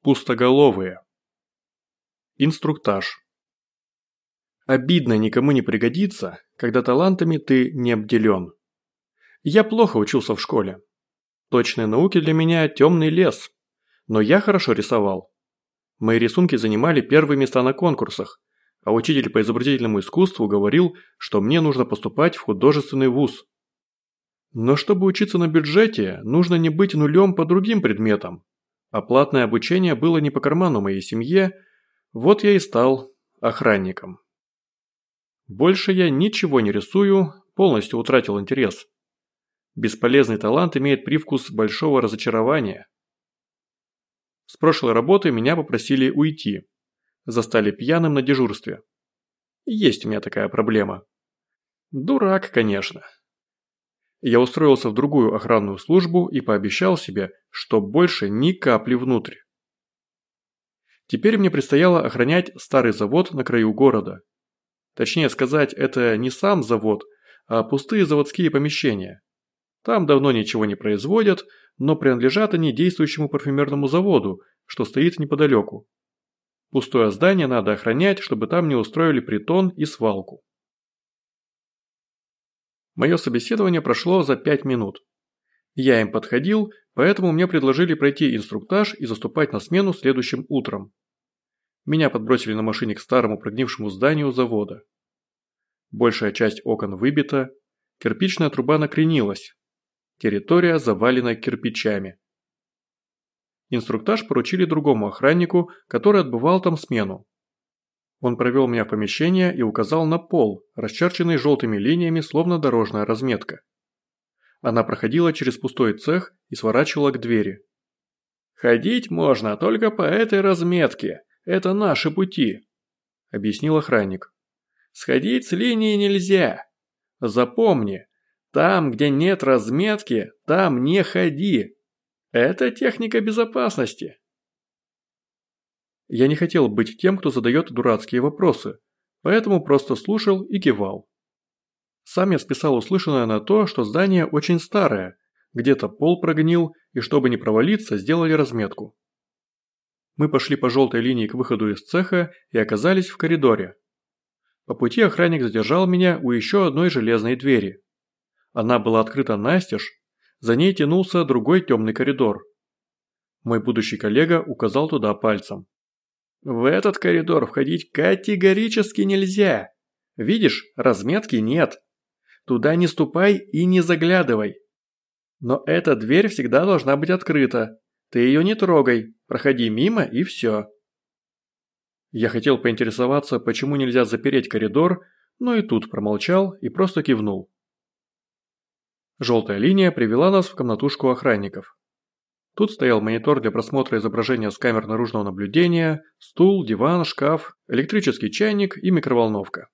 Пустоголовые. Инструктаж. Обидно никому не пригодится, когда талантами ты не обделен. Я плохо учился в школе. Точные науки для меня темный лес, но я хорошо рисовал. Мои рисунки занимали первые места на конкурсах, а учитель по изобразительному искусству говорил, что мне нужно поступать в художественный вуз. Но чтобы учиться на бюджете, нужно не быть нулем по другим предметам, а платное обучение было не по карману моей семье, вот я и стал охранником. Больше я ничего не рисую, полностью утратил интерес. Бесполезный талант имеет привкус большого разочарования. С прошлой работы меня попросили уйти. Застали пьяным на дежурстве. Есть у меня такая проблема. Дурак, конечно. Я устроился в другую охранную службу и пообещал себе, что больше ни капли внутрь. Теперь мне предстояло охранять старый завод на краю города. Точнее сказать, это не сам завод, а пустые заводские помещения. Там давно ничего не производят, но принадлежат они действующему парфюмерному заводу, что стоит неподалеку. Пустое здание надо охранять, чтобы там не устроили притон и свалку. Мое собеседование прошло за пять минут. Я им подходил, поэтому мне предложили пройти инструктаж и заступать на смену следующим утром. Меня подбросили на машине к старому прогнившему зданию завода. Большая часть окон выбита, кирпичная труба накренилась. Территория завалена кирпичами. Инструктаж поручили другому охраннику, который отбывал там смену. Он провел меня в помещение и указал на пол, расчерченный желтыми линиями, словно дорожная разметка. Она проходила через пустой цех и сворачивала к двери. «Ходить можно только по этой разметке. Это наши пути», – объяснил охранник. «Сходить с линии нельзя. Запомни, там, где нет разметки, там не ходи. Это техника безопасности». Я не хотел быть тем, кто задает дурацкие вопросы, поэтому просто слушал и кивал. Сам я списал услышанное на то, что здание очень старое, где-то пол прогнил, и чтобы не провалиться, сделали разметку. Мы пошли по желтой линии к выходу из цеха и оказались в коридоре. По пути охранник задержал меня у еще одной железной двери. Она была открыта настежь, за ней тянулся другой темный коридор. Мой будущий коллега указал туда пальцем. В этот коридор входить категорически нельзя. Видишь, разметки нет. Туда не ступай и не заглядывай. Но эта дверь всегда должна быть открыта. Ты ее не трогай, проходи мимо и все. Я хотел поинтересоваться, почему нельзя запереть коридор, но и тут промолчал и просто кивнул. Желтая линия привела нас в комнатушку охранников. Тут стоял монитор для просмотра изображения с камер наружного наблюдения, стул, диван, шкаф, электрический чайник и микроволновка.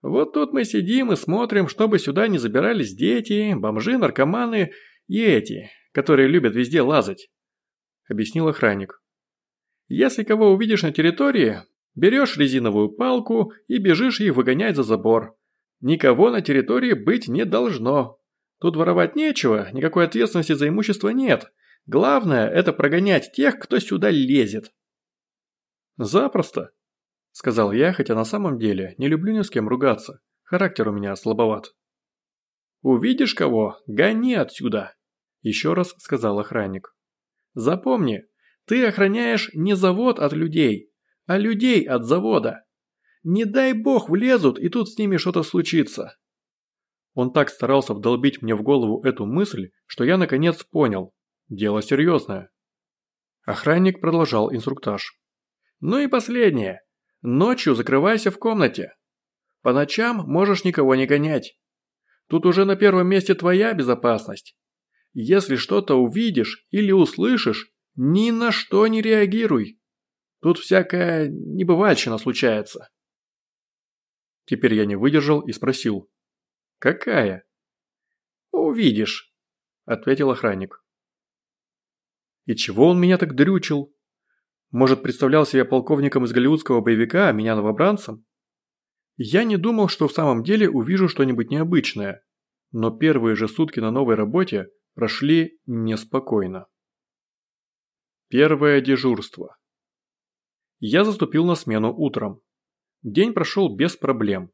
Вот тут мы сидим и смотрим, чтобы сюда не забирались дети, бомжи, наркоманы и эти, которые любят везде лазать», – объяснил охранник. «Если кого увидишь на территории, берешь резиновую палку и бежишь их выгонять за забор. Никого на территории быть не должно, Тут воровать нечего, никакой ответственности за имущество нет. Главное – это прогонять тех, кто сюда лезет». «Запросто», – сказал я, хотя на самом деле не люблю ни с кем ругаться. Характер у меня слабоват. «Увидишь кого? Гони отсюда!» – еще раз сказал охранник. «Запомни, ты охраняешь не завод от людей, а людей от завода. Не дай бог влезут, и тут с ними что-то случится. Он так старался вдолбить мне в голову эту мысль, что я наконец понял. Дело серьезное. Охранник продолжал инструктаж. Ну и последнее. Ночью закрывайся в комнате. По ночам можешь никого не гонять. Тут уже на первом месте твоя безопасность. Если что-то увидишь или услышишь, ни на что не реагируй. Тут всякая небывальщина случается. Теперь я не выдержал и спросил. «Какая?» «Увидишь», – ответил охранник. «И чего он меня так дрючил? Может, представлял себя полковником из голливудского боевика, а меня новобранцем?» Я не думал, что в самом деле увижу что-нибудь необычное, но первые же сутки на новой работе прошли неспокойно. Первое дежурство. Я заступил на смену утром. День прошел без проблем.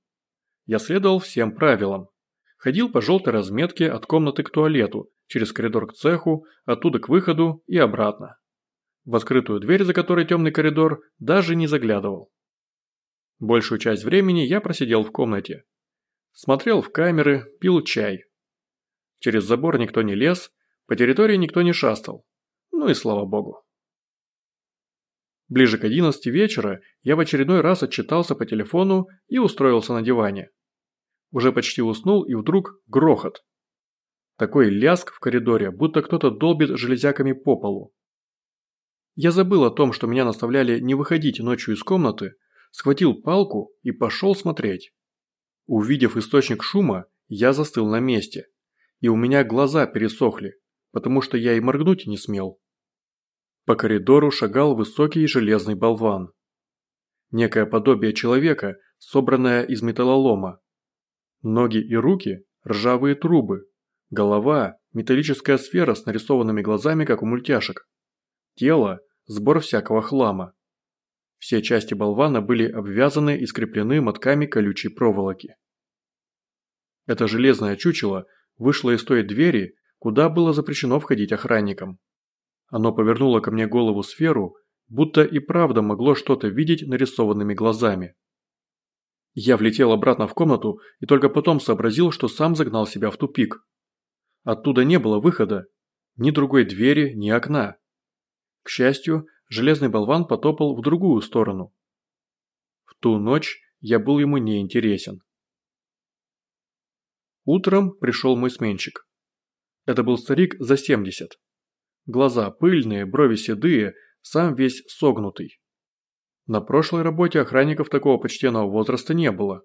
Я следовал всем правилам. Ходил по желтой разметке от комнаты к туалету, через коридор к цеху, оттуда к выходу и обратно. В открытую дверь, за которой темный коридор, даже не заглядывал. Большую часть времени я просидел в комнате. Смотрел в камеры, пил чай. Через забор никто не лез, по территории никто не шастал. Ну и слава богу. Ближе к 11 вечера я в очередной раз отчитался по телефону и устроился на диване. Уже почти уснул и вдруг грохот. Такой ляск в коридоре, будто кто-то долбит железяками по полу. Я забыл о том, что меня наставляли не выходить ночью из комнаты, схватил палку и пошел смотреть. Увидев источник шума, я застыл на месте, и у меня глаза пересохли, потому что я и моргнуть не смел. По коридору шагал высокий железный болван. Некое подобие человека, собранное из металлолома. Ноги и руки – ржавые трубы. Голова – металлическая сфера с нарисованными глазами, как у мультяшек. Тело – сбор всякого хлама. Все части болвана были обвязаны и скреплены мотками колючей проволоки. Это железное чучело вышло из той двери, куда было запрещено входить охранникам. Оно повернуло ко мне голову сферу, будто и правда могло что-то видеть нарисованными глазами. Я влетел обратно в комнату и только потом сообразил, что сам загнал себя в тупик. Оттуда не было выхода, ни другой двери, ни окна. К счастью, железный болван потопал в другую сторону. В ту ночь я был ему не интересен. Утром пришел мой сменщик. Это был старик за 70. Глаза пыльные, брови седые, сам весь согнутый. На прошлой работе охранников такого почтенного возраста не было.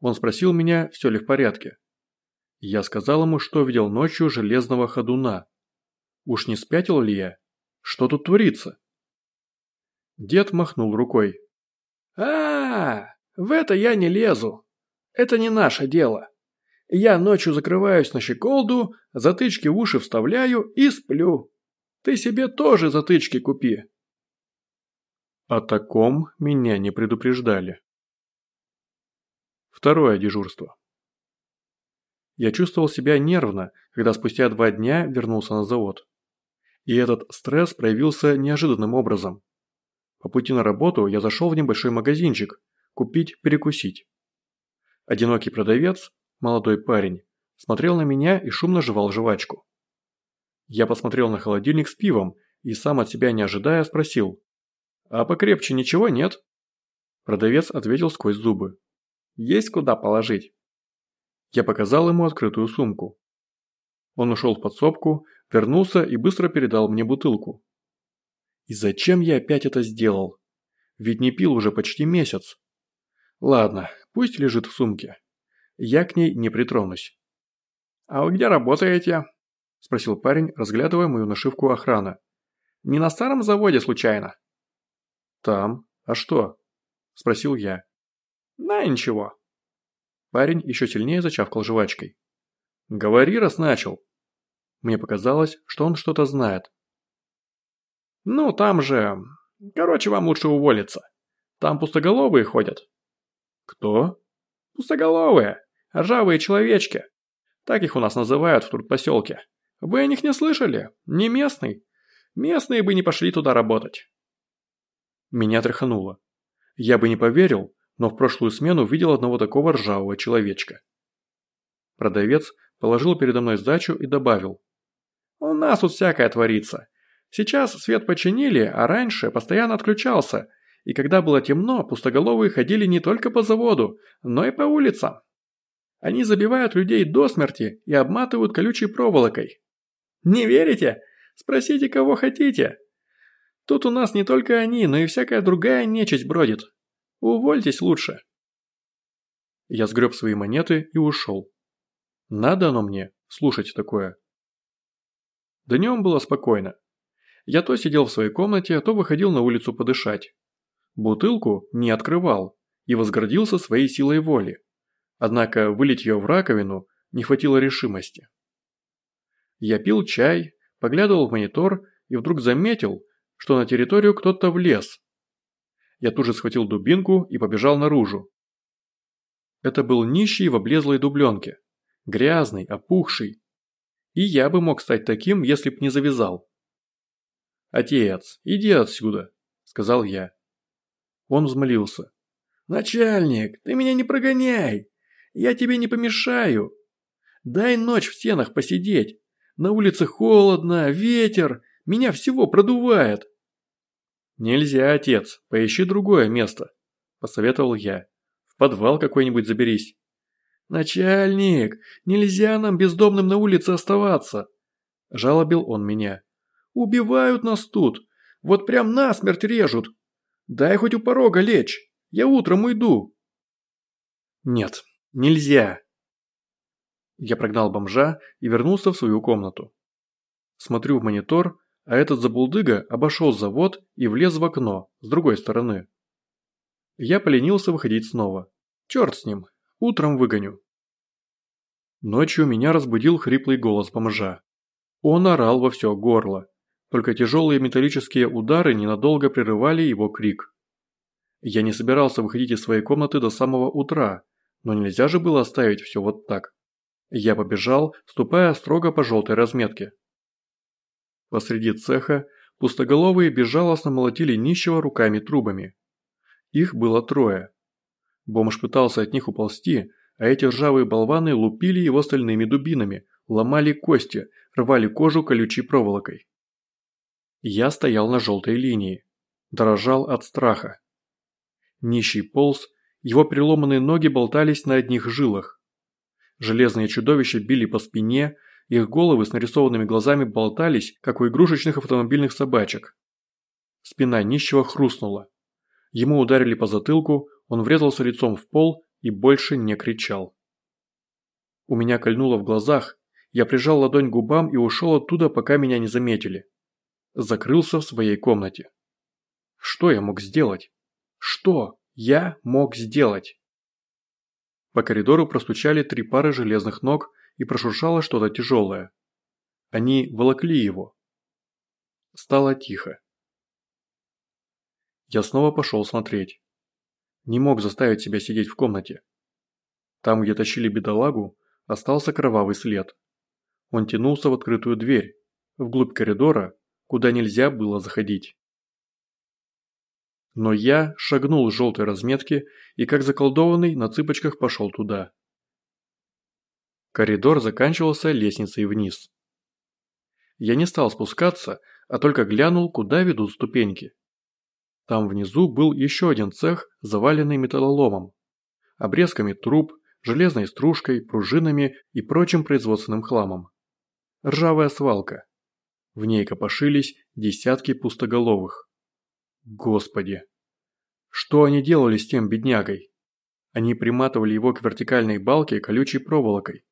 Он спросил меня, все ли в порядке. Я сказал ему, что видел ночью железного ходуна. Уж не спятил ли я? Что тут творится? Дед махнул рукой. а, -а, -а в это я не лезу. Это не наше дело. Я ночью закрываюсь на щеколду, затычки в уши вставляю и сплю. Ты себе тоже затычки купи. О таком меня не предупреждали. Второе дежурство. Я чувствовал себя нервно, когда спустя два дня вернулся на завод. И этот стресс проявился неожиданным образом. По пути на работу я зашел в небольшой магазинчик, купить перекусить. Одинокий продавец, молодой парень, смотрел на меня и шумно жевал жвачку. Я посмотрел на холодильник с пивом и сам от себя не ожидая спросил. «А покрепче ничего нет?» Продавец ответил сквозь зубы. «Есть куда положить?» Я показал ему открытую сумку. Он ушел в подсобку, вернулся и быстро передал мне бутылку. И зачем я опять это сделал? Ведь не пил уже почти месяц. Ладно, пусть лежит в сумке я к ней не притронусь. «А вы где работаете?» – спросил парень, разглядывая мою нашивку охрана. «Не на старом заводе, случайно?» «Там. А что?» – спросил я. «На, ничего». Парень еще сильнее зачавкал жвачкой. «Говори, раз начал». Мне показалось, что он что-то знает. «Ну, там же... Короче, вам лучше уволиться. Там пустоголовые ходят». «Кто?» «Пустоголовые. Ржавые человечки. Так их у нас называют в трудпоселке. Вы о них не слышали? Не местный? Местные бы не пошли туда работать. Меня тряхануло. Я бы не поверил, но в прошлую смену видел одного такого ржавого человечка. Продавец положил передо мной сдачу и добавил. «У нас тут всякое творится. Сейчас свет починили, а раньше постоянно отключался, и когда было темно, пустоголовые ходили не только по заводу, но и по улицам. Они забивают людей до смерти и обматывают колючей проволокой. Не верите? Спросите, кого хотите. Тут у нас не только они, но и всякая другая нечисть бродит. Увольтесь лучше. Я сгреб свои монеты и ушел. Надо оно мне слушать такое. Днем было спокойно. Я то сидел в своей комнате, то выходил на улицу подышать. Бутылку не открывал и возгордился своей силой воли. Однако вылить ее в раковину не хватило решимости. Я пил чай, поглядывал в монитор и вдруг заметил, что на территорию кто-то влез. Я тут же схватил дубинку и побежал наружу. Это был нищий в облезлой дубленке. Грязный, опухший. И я бы мог стать таким, если б не завязал. «Отец, иди отсюда», – сказал я. Он взмолился. «Начальник, ты меня не прогоняй! Я тебе не помешаю! Дай ночь в стенах посидеть! На улице холодно, ветер, меня всего продувает!» «Нельзя, отец, поищи другое место», – посоветовал я. «В подвал какой-нибудь заберись». «Начальник, нельзя нам бездомным на улице оставаться», – жалобил он меня. «Убивают нас тут, вот прям насмерть режут. Дай хоть у порога лечь, я утром уйду». «Нет, нельзя». Я прогнал бомжа и вернулся в свою комнату. Смотрю в монитор, а этот забулдыга обошел завод и влез в окно с другой стороны. Я поленился выходить снова. Черт с ним, утром выгоню. Ночью меня разбудил хриплый голос бомжа. Он орал во все горло, только тяжелые металлические удары ненадолго прерывали его крик. Я не собирался выходить из своей комнаты до самого утра, но нельзя же было оставить все вот так. Я побежал, ступая строго по желтой разметке. Посреди цеха пустоголовые безжалостно молотили нищего руками трубами. Их было трое. Бомж пытался от них уползти, а эти ржавые болваны лупили его стальными дубинами, ломали кости, рвали кожу колючей проволокой. Я стоял на желтой линии, дрожал от страха. Нищий полз, его переломанные ноги болтались на одних жилах. Железные чудовища били по спине, их головы с нарисованными глазами болтались, как у игрушечных автомобильных собачек. Спина нищего хрустнула. Ему ударили по затылку, он врезался лицом в пол и больше не кричал. У меня кольнуло в глазах, я прижал ладонь к губам и ушел оттуда, пока меня не заметили. Закрылся в своей комнате. Что я мог сделать? Что я мог сделать? По коридору простучали три пары железных ног, и прошуршало что-то тяжелое. Они волокли его. Стало тихо. Я снова пошел смотреть. Не мог заставить себя сидеть в комнате. Там, где тащили бедолагу, остался кровавый след. Он тянулся в открытую дверь, вглубь коридора, куда нельзя было заходить. Но я шагнул с желтой разметки и как заколдованный на цыпочках пошел туда. Коридор заканчивался лестницей вниз. Я не стал спускаться, а только глянул, куда ведут ступеньки. Там внизу был еще один цех, заваленный металлоломом, обрезками труб, железной стружкой, пружинами и прочим производственным хламом. Ржавая свалка. В ней копошились десятки пустоголовых. Господи! Что они делали с тем беднягой? Они приматывали его к вертикальной балке колючей проволокой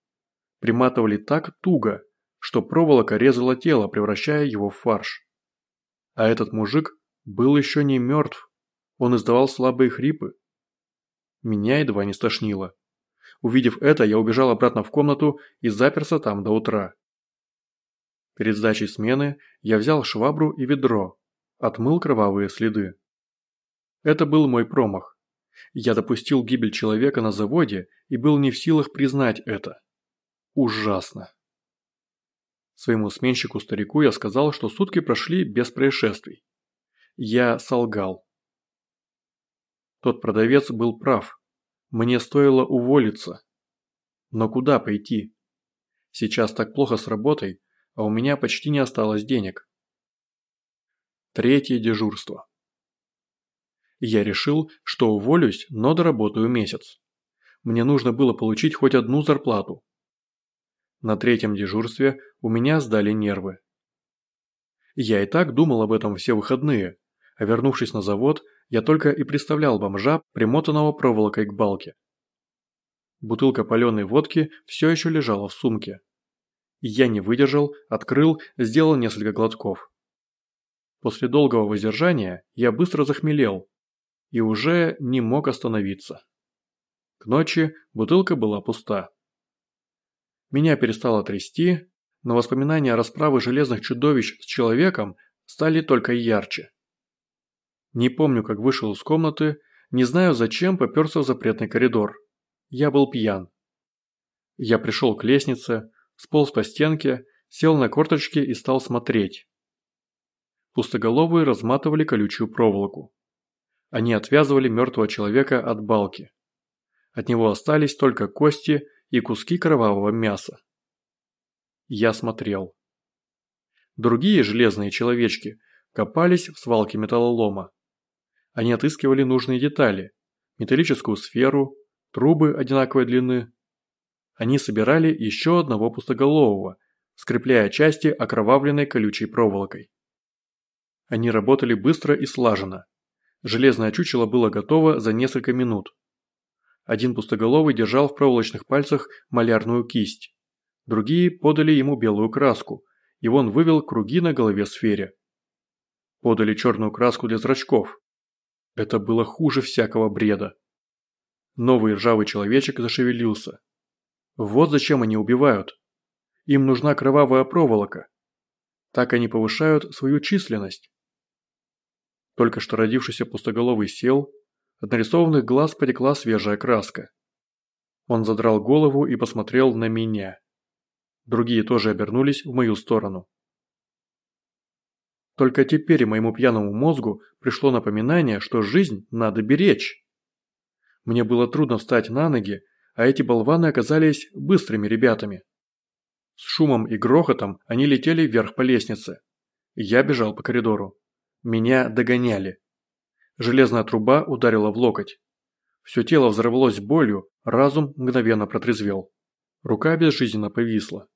приматывали так туго, что проволока резала тело, превращая его в фарш. А этот мужик был еще не мертв, он издавал слабые хрипы. Меня едва не стошнило. Увидев это, я убежал обратно в комнату и заперся там до утра. Перед сдачей смены я взял швабру и ведро, отмыл кровавые следы. Это был мой промах. Я допустил гибель человека на заводе и был не в силах признать это. Ужасно. Своему сменщику-старику я сказал, что сутки прошли без происшествий. Я солгал. Тот продавец был прав. Мне стоило уволиться. Но куда пойти? Сейчас так плохо с работой, а у меня почти не осталось денег. Третье дежурство. Я решил, что уволюсь, но доработаю месяц. Мне нужно было получить хоть одну зарплату. На третьем дежурстве у меня сдали нервы. Я и так думал об этом все выходные, а вернувшись на завод, я только и представлял бомжа, примотанного проволокой к балке. Бутылка паленой водки все еще лежала в сумке. Я не выдержал, открыл, сделал несколько глотков. После долгого воздержания я быстро захмелел и уже не мог остановиться. К ночи бутылка была пуста. Меня перестало трясти, но воспоминание о расправе железных чудовищ с человеком стали только ярче. Не помню, как вышел из комнаты, не знаю зачем попёрся в запретный коридор. Я был пьян. Я пришел к лестнице, сполз по стенке, сел на корточки и стал смотреть. Пустоголовые разматывали колючую проволоку. Они отвязывали мертвого человека от балки. От него остались только кости и куски кровавого мяса. Я смотрел. Другие железные человечки копались в свалке металлолома. Они отыскивали нужные детали – металлическую сферу, трубы одинаковой длины. Они собирали еще одного пустоголового, скрепляя части окровавленной колючей проволокой. Они работали быстро и слаженно. Железное чучело было готово за несколько минут. Один пустоголовый держал в проволочных пальцах малярную кисть. Другие подали ему белую краску, и он вывел круги на голове сфере. Подали черную краску для зрачков. Это было хуже всякого бреда. Новый ржавый человечек зашевелился. Вот зачем они убивают. Им нужна кровавая проволока. Так они повышают свою численность. Только что родившийся пустоголовый сел, от нарисованных глаз потекла свежая краска. Он задрал голову и посмотрел на меня. Другие тоже обернулись в мою сторону. Только теперь моему пьяному мозгу пришло напоминание, что жизнь надо беречь. Мне было трудно встать на ноги, а эти болваны оказались быстрыми ребятами. С шумом и грохотом они летели вверх по лестнице. Я бежал по коридору. Меня догоняли. Железная труба ударила в локоть. Все тело взорвалось болью, разум мгновенно протрезвел. Рука безжизненно повисла.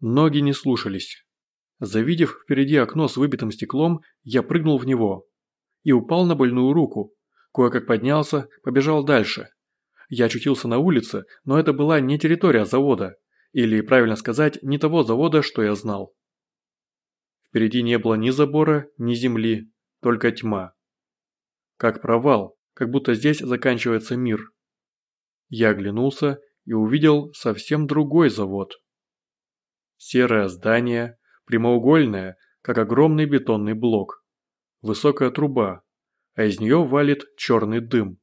Ноги не слушались. Завидев впереди окно с выбитым стеклом, я прыгнул в него. И упал на больную руку. Кое-как поднялся, побежал дальше. Я очутился на улице, но это была не территория завода. Или, правильно сказать, не того завода, что я знал. Впереди не было ни забора, ни земли, только тьма. Как провал, как будто здесь заканчивается мир. Я оглянулся и увидел совсем другой завод. Серое здание, прямоугольное, как огромный бетонный блок. Высокая труба, а из нее валит черный дым.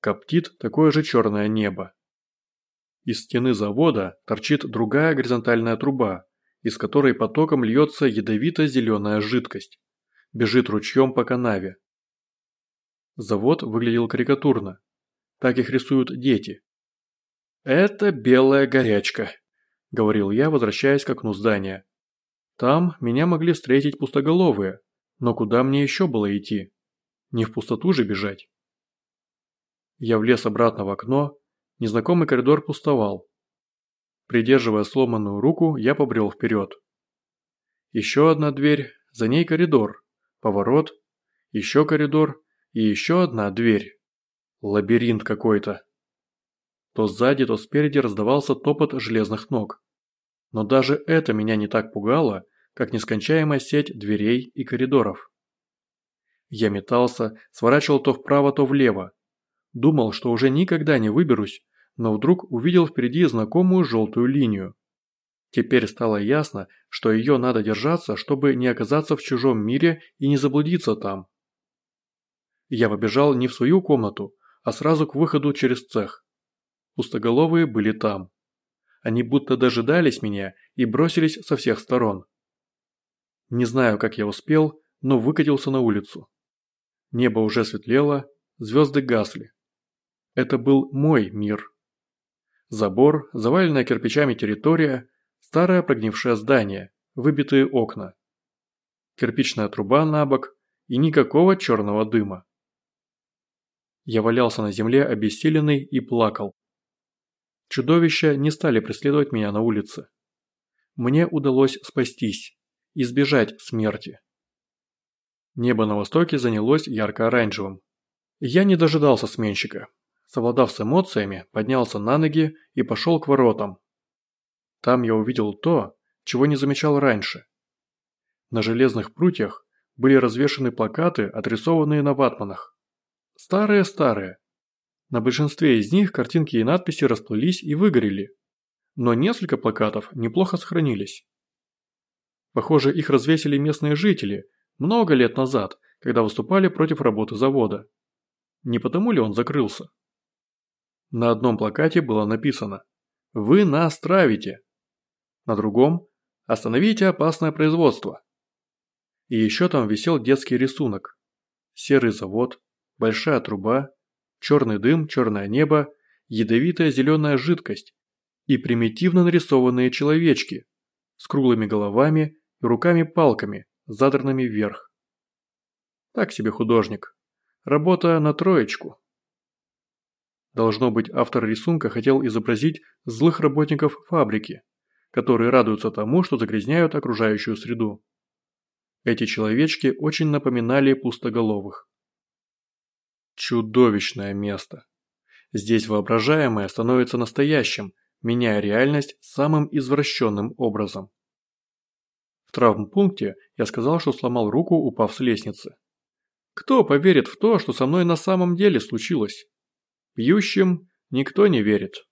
Коптит такое же черное небо. Из стены завода торчит другая горизонтальная труба, из которой потоком льется ядовито-зеленая жидкость. Бежит ручьем по канаве. Завод выглядел карикатурно. Так их рисуют дети. «Это белая горячка», – говорил я, возвращаясь к окну здания. «Там меня могли встретить пустоголовые, но куда мне еще было идти? Не в пустоту же бежать?» Я влез обратно в окно, незнакомый коридор пустовал. Придерживая сломанную руку, я побрел вперед. Еще одна дверь, за ней коридор, поворот, еще коридор и еще одна дверь. Лабиринт какой-то. То сзади, то спереди раздавался топот железных ног. Но даже это меня не так пугало, как нескончаемая сеть дверей и коридоров. Я метался, сворачивал то вправо, то влево. Думал, что уже никогда не выберусь, но вдруг увидел впереди знакомую желтую линию. Теперь стало ясно, что ее надо держаться, чтобы не оказаться в чужом мире и не заблудиться там. Я побежал не в свою комнату, а сразу к выходу через цех. Пустоголовые были там. Они будто дожидались меня и бросились со всех сторон. Не знаю, как я успел, но выкатился на улицу. Небо уже светлело, звезды гасли. Это был мой мир. Забор, заваленная кирпичами территория, старое прогнившее здание, выбитые окна. Кирпичная труба на бок и никакого черного дыма. Я валялся на земле обессиленный и плакал. Чудовища не стали преследовать меня на улице. Мне удалось спастись, избежать смерти. Небо на востоке занялось ярко-оранжевым. Я не дожидался сменщика совладав с эмоциями, поднялся на ноги и пошел к воротам. Там я увидел то, чего не замечал раньше. На железных прутьях были развешаны плакаты, отрисованные на ватманах. Старые-старые. На большинстве из них картинки и надписи расплылись и выгорели. Но несколько плакатов неплохо сохранились. Похоже, их развесили местные жители, Много лет назад, когда выступали против работы завода. Не потому ли он закрылся? На одном плакате было написано «Вы нас травите». На другом «Остановите опасное производство». И еще там висел детский рисунок. Серый завод, большая труба, черный дым, черное небо, ядовитая зеленая жидкость и примитивно нарисованные человечки с круглыми головами и руками-палками, задранными вверх. Так себе художник. Работа на троечку. Должно быть, автор рисунка хотел изобразить злых работников фабрики, которые радуются тому, что загрязняют окружающую среду. Эти человечки очень напоминали пустоголовых. Чудовищное место. Здесь воображаемое становится настоящим, меняя реальность самым извращенным образом. В травмпункте я сказал, что сломал руку, упав с лестницы. Кто поверит в то, что со мной на самом деле случилось? Пьющим никто не верит.